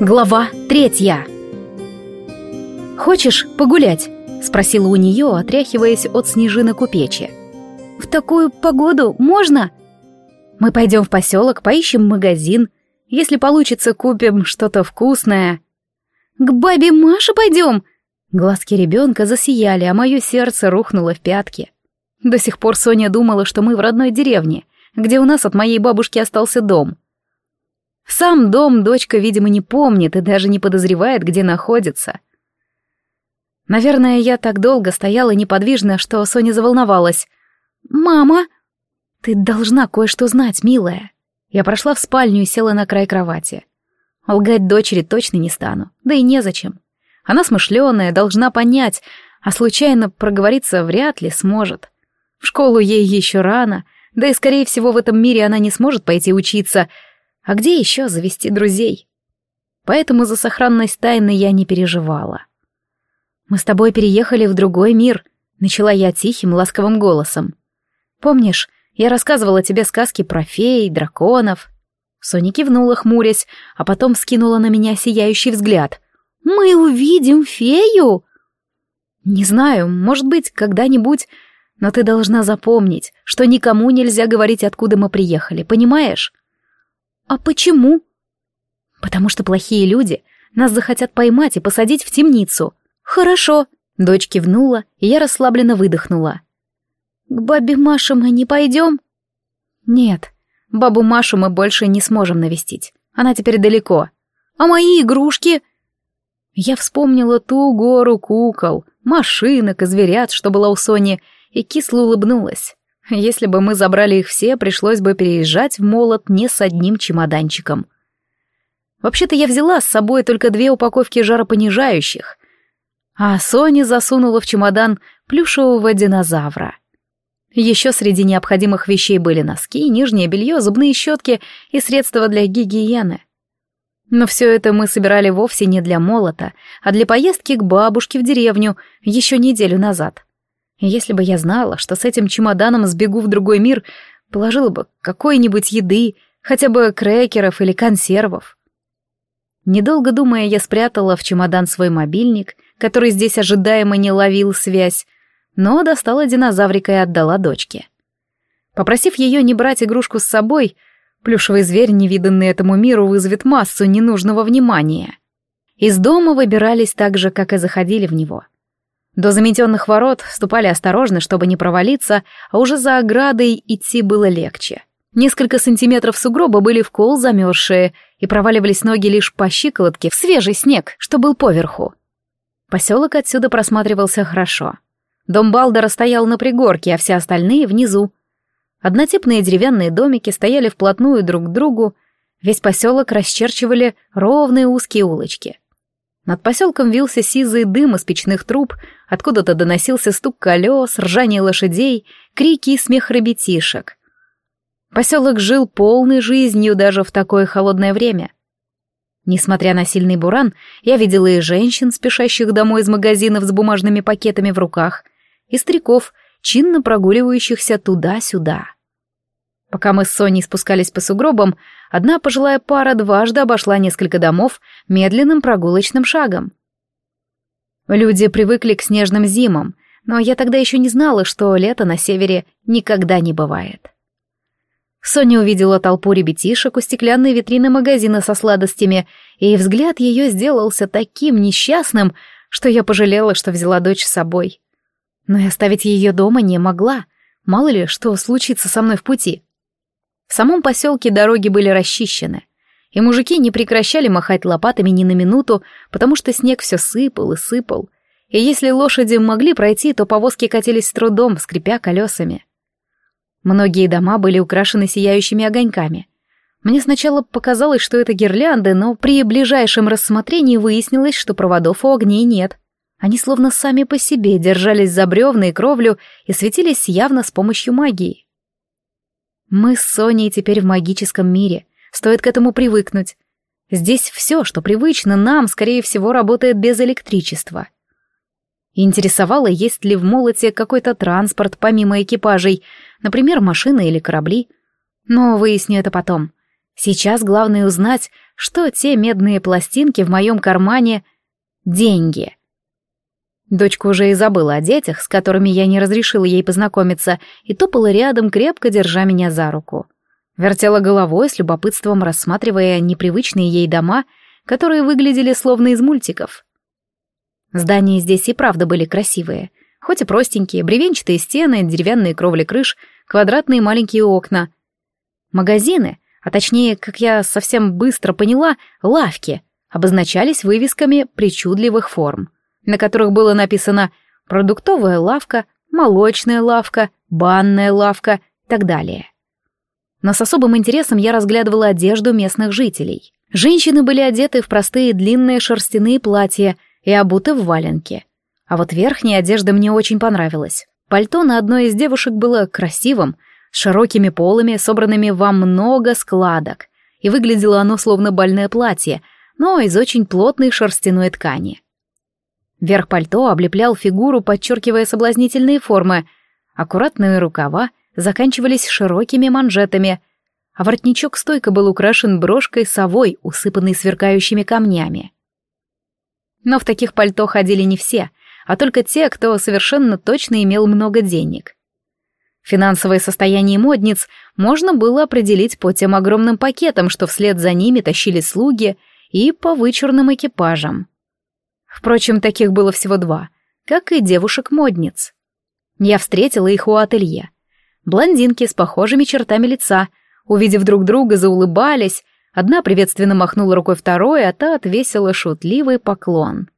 Глава третья. «Хочешь погулять?» — спросила у нее, отряхиваясь от снежинок у печи. «В такую погоду можно?» «Мы пойдем в поселок, поищем магазин. Если получится, купим что-то вкусное». «К бабе Маше пойдем!» Глазки ребенка засияли, а мое сердце рухнуло в пятки. До сих пор Соня думала, что мы в родной деревне, где у нас от моей бабушки остался дом — сам дом дочка, видимо, не помнит и даже не подозревает, где находится. Наверное, я так долго стояла неподвижно, что Соня заволновалась. «Мама!» «Ты должна кое-что знать, милая». Я прошла в спальню и села на край кровати. Лгать дочери точно не стану, да и незачем. Она смышленая, должна понять, а случайно проговориться вряд ли сможет. В школу ей еще рано, да и, скорее всего, в этом мире она не сможет пойти учиться — а где еще завести друзей? Поэтому за сохранность тайны я не переживала. «Мы с тобой переехали в другой мир», — начала я тихим, ласковым голосом. «Помнишь, я рассказывала тебе сказки про фей, драконов?» Соня кивнула, хмурясь, а потом скинула на меня сияющий взгляд. «Мы увидим фею?» «Не знаю, может быть, когда-нибудь, но ты должна запомнить, что никому нельзя говорить, откуда мы приехали, понимаешь?» «А почему?» «Потому что плохие люди нас захотят поймать и посадить в темницу». «Хорошо», — дочь кивнула, и я расслабленно выдохнула. «К бабе Маше мы не пойдем?» «Нет, бабу Машу мы больше не сможем навестить. Она теперь далеко. А мои игрушки?» Я вспомнила ту гору кукол, машинок и зверят, что была у Сони, и кисло улыбнулась. Если бы мы забрали их все, пришлось бы переезжать в молот не с одним чемоданчиком. Вообще-то я взяла с собой только две упаковки жаропонижающих, а Соня засунула в чемодан плюшевого динозавра. Еще среди необходимых вещей были носки, нижнее белье, зубные щетки и средства для гигиены. Но все это мы собирали вовсе не для молота, а для поездки к бабушке в деревню еще неделю назад. Если бы я знала, что с этим чемоданом сбегу в другой мир, положила бы какой-нибудь еды, хотя бы крекеров или консервов. Недолго думая, я спрятала в чемодан свой мобильник, который здесь ожидаемо не ловил связь, но достала динозаврика и отдала дочке. Попросив ее не брать игрушку с собой, плюшевый зверь, невиданный этому миру, вызовет массу ненужного внимания. Из дома выбирались так же, как и заходили в него — до заметенных ворот ступали осторожно, чтобы не провалиться, а уже за оградой идти было легче. Несколько сантиметров сугроба были в кол замерзшие, и проваливались ноги лишь по щиколотке в свежий снег, что был поверху. Поселок отсюда просматривался хорошо. Дом Балдера стоял на пригорке, а все остальные внизу. Однотипные деревянные домики стояли вплотную друг к другу, весь поселок расчерчивали ровные узкие улочки — над поселком вился сизый дым из печных труб, откуда-то доносился стук колес, ржание лошадей, крики и смех ребятишек. Поселок жил полной жизнью даже в такое холодное время. Несмотря на сильный буран, я видела и женщин, спешащих домой из магазинов с бумажными пакетами в руках, и стариков, чинно прогуливающихся туда-сюда. Пока мы с Соней спускались по сугробам, одна пожилая пара дважды обошла несколько домов медленным прогулочным шагом. Люди привыкли к снежным зимам, но я тогда еще не знала, что лето на севере никогда не бывает. Соня увидела толпу ребятишек у стеклянной витрины магазина со сладостями, и взгляд ее сделался таким несчастным, что я пожалела, что взяла дочь с собой. Но и оставить ее дома не могла, мало ли, что случится со мной в пути. В самом поселке дороги были расчищены, и мужики не прекращали махать лопатами ни на минуту, потому что снег все сыпал и сыпал, и если лошади могли пройти, то повозки катились с трудом, скрипя колесами. Многие дома были украшены сияющими огоньками. Мне сначала показалось, что это гирлянды, но при ближайшем рассмотрении выяснилось, что проводов у огней нет. Они словно сами по себе держались за бревна и кровлю и светились явно с помощью магии. Мы с Соней теперь в магическом мире. Стоит к этому привыкнуть. Здесь все, что привычно нам, скорее всего, работает без электричества. Интересовало, есть ли в молоте какой-то транспорт помимо экипажей, например, машины или корабли. Но выясню это потом. Сейчас главное узнать, что те медные пластинки в моем кармане — деньги. Дочка уже и забыла о детях, с которыми я не разрешила ей познакомиться, и топала рядом, крепко держа меня за руку. Вертела головой с любопытством, рассматривая непривычные ей дома, которые выглядели словно из мультиков. Здания здесь и правда были красивые, хоть и простенькие, бревенчатые стены, деревянные кровли крыш, квадратные маленькие окна. Магазины, а точнее, как я совсем быстро поняла, лавки, обозначались вывесками причудливых форм, на которых было написано «продуктовая лавка», «молочная лавка», «банная лавка» и так далее. Но с особым интересом я разглядывала одежду местных жителей. Женщины были одеты в простые длинные шерстяные платья и обуты в валенки. А вот верхняя одежда мне очень понравилась. Пальто на одной из девушек было красивым, с широкими полами, собранными во много складок, и выглядело оно словно бальное платье, но из очень плотной шерстяной ткани. Верх пальто облеплял фигуру, подчеркивая соблазнительные формы. Аккуратные рукава заканчивались широкими манжетами, а воротничок стойко был украшен брошкой совой, усыпанной сверкающими камнями. Но в таких пальто ходили не все, а только те, кто совершенно точно имел много денег. Финансовое состояние модниц можно было определить по тем огромным пакетам, что вслед за ними тащили слуги, и по вычурным экипажам. Впрочем, таких было всего два, как и девушек-модниц. Я встретила их у ателье. Блондинки с похожими чертами лица, увидев друг друга, заулыбались, одна приветственно махнула рукой второй, а та отвесила шутливый поклон.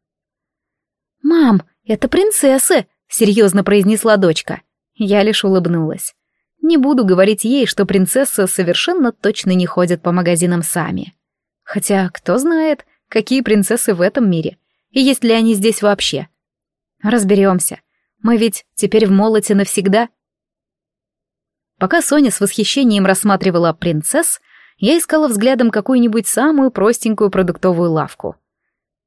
«Мам, это принцессы!» — серьезно произнесла дочка. Я лишь улыбнулась. Не буду говорить ей, что принцессы совершенно точно не ходят по магазинам сами. Хотя, кто знает, какие принцессы в этом мире, и есть ли они здесь вообще. Разберемся. Мы ведь теперь в молоте навсегда. Пока Соня с восхищением рассматривала принцесс, я искала взглядом какую-нибудь самую простенькую продуктовую лавку.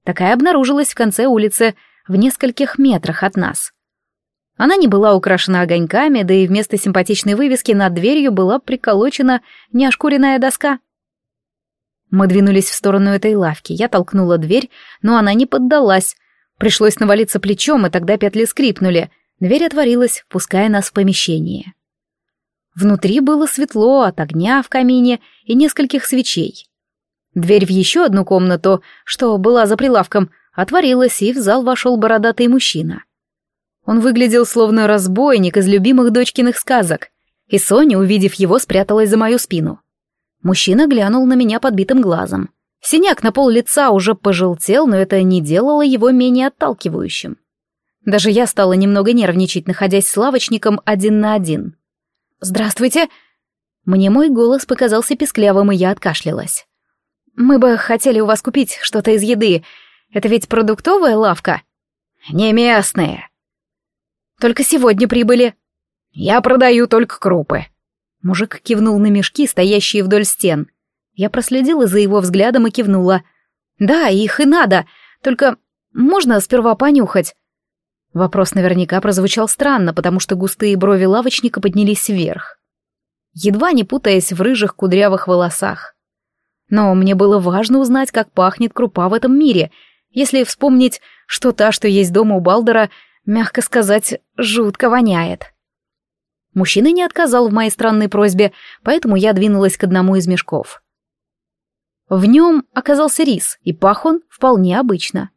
Такая обнаружилась в конце улицы, в нескольких метрах от нас. Она не была украшена огоньками, да и вместо симпатичной вывески над дверью была приколочена неошкуренная доска. Мы двинулись в сторону этой лавки. Я толкнула дверь, но она не поддалась. Пришлось навалиться плечом, и тогда петли скрипнули. Дверь отворилась, пуская нас в помещение. Внутри было светло от огня в камине и нескольких свечей. Дверь в еще одну комнату, что была за прилавком, отворилась, и в зал вошел бородатый мужчина. Он выглядел словно разбойник из любимых дочкиных сказок, и Соня, увидев его, спряталась за мою спину. Мужчина глянул на меня подбитым глазом. Синяк на пол лица уже пожелтел, но это не делало его менее отталкивающим. Даже я стала немного нервничать, находясь с лавочником один на один. «Здравствуйте!» Мне мой голос показался песклявым, и я откашлялась. «Мы бы хотели у вас купить что-то из еды. Это ведь продуктовая лавка?» «Не местная», только сегодня прибыли. Я продаю только крупы. Мужик кивнул на мешки, стоящие вдоль стен. Я проследила за его взглядом и кивнула. Да, их и надо. Только можно сперва понюхать. Вопрос наверняка прозвучал странно, потому что густые брови лавочника поднялись вверх. Едва не путаясь в рыжих кудрявых волосах. Но мне было важно узнать, как пахнет крупа в этом мире, если вспомнить, что та, что есть дома у Балдера, Мягко сказать, жутко воняет. Мужчина не отказал в моей странной просьбе, поэтому я двинулась к одному из мешков. В нем оказался рис, и пах он вполне обычно.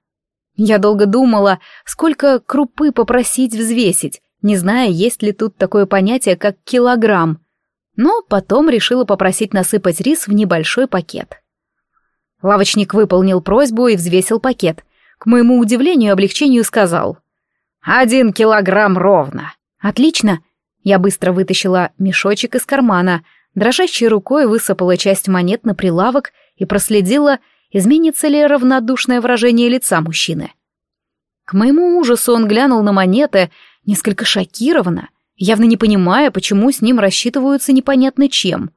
Я долго думала, сколько крупы попросить взвесить, не зная, есть ли тут такое понятие, как килограмм. Но потом решила попросить насыпать рис в небольшой пакет. Лавочник выполнил просьбу и взвесил пакет. К моему удивлению и облегчению сказал. «Один килограмм ровно». «Отлично». Я быстро вытащила мешочек из кармана, дрожащей рукой высыпала часть монет на прилавок и проследила, изменится ли равнодушное выражение лица мужчины. К моему ужасу он глянул на монеты, несколько шокированно, явно не понимая, почему с ним рассчитываются непонятно чем.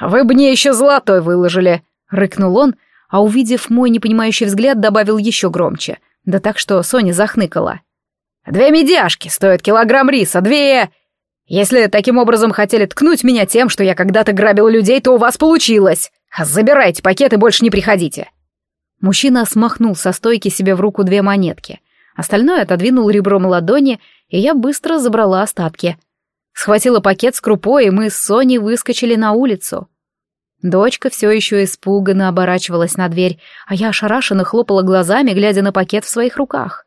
«Вы бы мне еще золотой выложили», — рыкнул он, а увидев мой непонимающий взгляд, добавил еще громче — да так, что Соня захныкала. «Две медяшки стоят килограмм риса, две...» Если таким образом хотели ткнуть меня тем, что я когда-то грабил людей, то у вас получилось. Забирайте пакет и больше не приходите». Мужчина смахнул со стойки себе в руку две монетки. Остальное отодвинул ребром ладони, и я быстро забрала остатки. Схватила пакет с крупой, и мы с Соней выскочили на улицу. Дочка все еще испуганно оборачивалась на дверь, а я ошарашенно хлопала глазами, глядя на пакет в своих руках.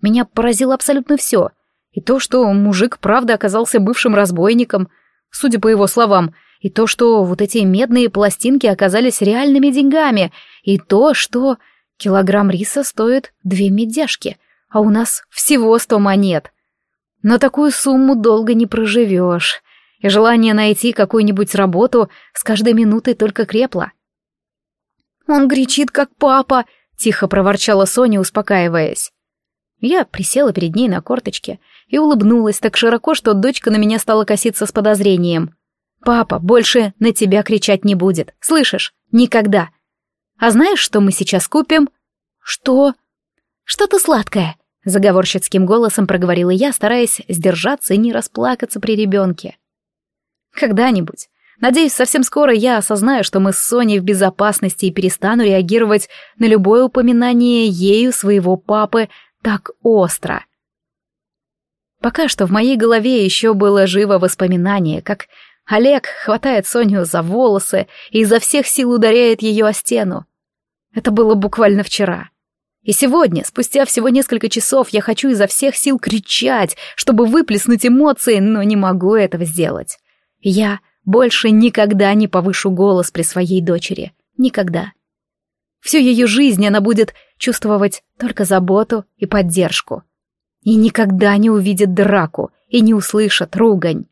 Меня поразило абсолютно все. И то, что мужик правда оказался бывшим разбойником, судя по его словам, и то, что вот эти медные пластинки оказались реальными деньгами, и то, что килограмм риса стоит две медяшки, а у нас всего сто монет. На такую сумму долго не проживешь и желание найти какую-нибудь работу с каждой минутой только крепло. «Он кричит, как папа!» — тихо проворчала Соня, успокаиваясь. Я присела перед ней на корточке и улыбнулась так широко, что дочка на меня стала коситься с подозрением. «Папа больше на тебя кричать не будет, слышишь? Никогда. А знаешь, что мы сейчас купим?» «Что?» «Что-то сладкое», — заговорщицким голосом проговорила я, стараясь сдержаться и не расплакаться при ребенке. Когда-нибудь. Надеюсь, совсем скоро я осознаю, что мы с Соней в безопасности и перестану реагировать на любое упоминание ею своего папы так остро. Пока что в моей голове еще было живо воспоминание, как Олег хватает Соню за волосы и изо всех сил ударяет ее о стену. Это было буквально вчера. И сегодня, спустя всего несколько часов, я хочу изо всех сил кричать, чтобы выплеснуть эмоции, но не могу этого сделать. Я больше никогда не повышу голос при своей дочери. Никогда. Всю ее жизнь она будет чувствовать только заботу и поддержку. И никогда не увидит драку и не услышит ругань.